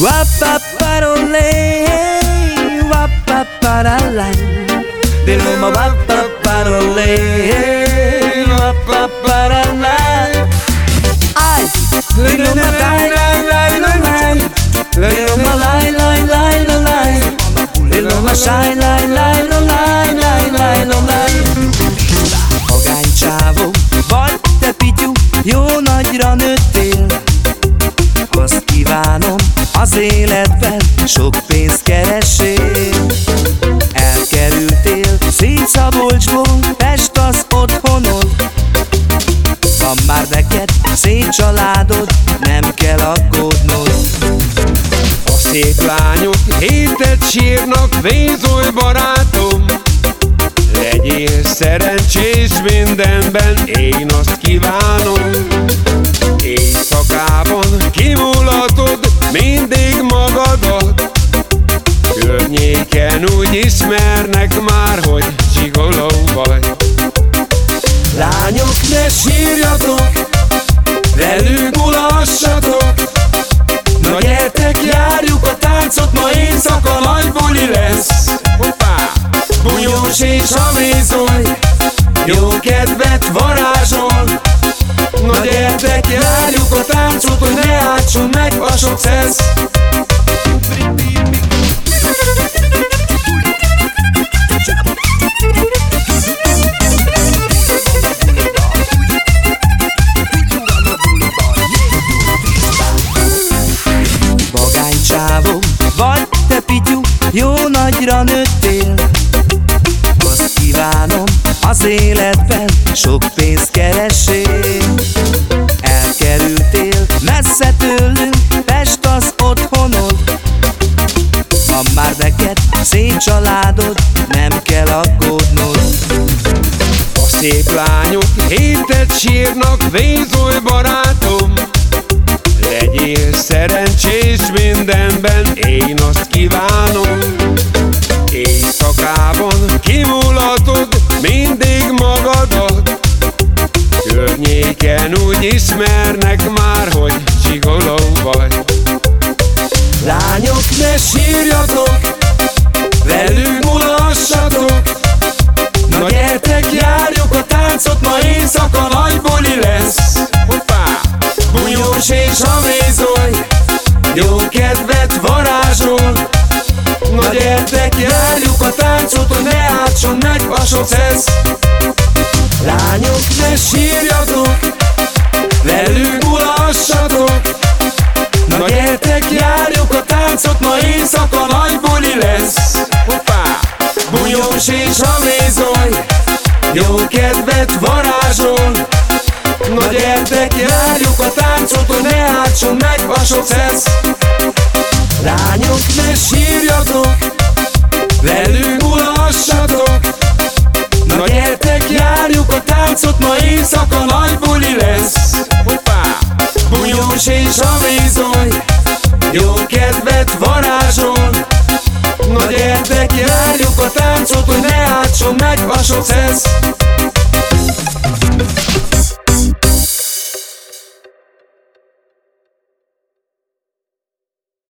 Wapaparole, wapaparala. De Loma wapaparole, wapaparala. Ay, de Loma lai lai lai lai lai, de Loma lai lai lai lai lai, de Loma shine. Az életben sok pénzt keresél Elkerültél Szabolcsból, Pest az otthonod Van már neked szép családod, nem kell aggódnod. A szép lányok hétet sírnak, vézoly barátom. Legyél szerencsés mindenben, én azt kívánom Környéken úgy ismernek már, hogy csigoló vagy. Lányok, ne sírjatok, velünk mulassatok. Na gyertek, járjuk a táncot, ma éjszaka nagy buli lesz. Hoppá! Bunyós és a mézoly, jó kedvet varázsol. Na gyertek, járjuk a táncot, hogy ne átson meg a sok szesz jó nagyra nőttél. Azt kívánom, az életben sok pénzt keresél Elkerültél messze tőlünk, Pest az otthonod. Van már neked szép családod, nem kell aggódnod. A szép lányok hétet sírnak, vézoly barátom Legyél szerencsés mindenben, én azt kívánom Éjszakában kimulatod mindig magadat. Környéken úgy ismernek már, hogy csigoló vagy. Lányok, ne sírjatok, velünk mulassatok. Na gyertek, járjuk a táncot, ma éjszaka nagy buli lesz. Hoppá! Bunyós és a varázsol Na gyertek, járjuk a táncot, ne átson meg a sok szesz Lányok, ne sírjatok, velünk mulassatok Na gyertek, járjuk a táncot, ma éjszaka nagy buli lesz. Hoppá! Bunyós és a mézoly, jó kedvet varázsol. Na gyertek, járjuk a táncot, ne átson meg a sok szesz Lányok, ne sírjatok, velünk mulassatok. Na gyertek, járjuk a táncot, ma éjszaka nagy buli lesz. Hoppá! Bunyós és a mézoly, jó kedvet varázsol Na gyertek, járjuk a táncot, hogy ne átson meg a sok szesz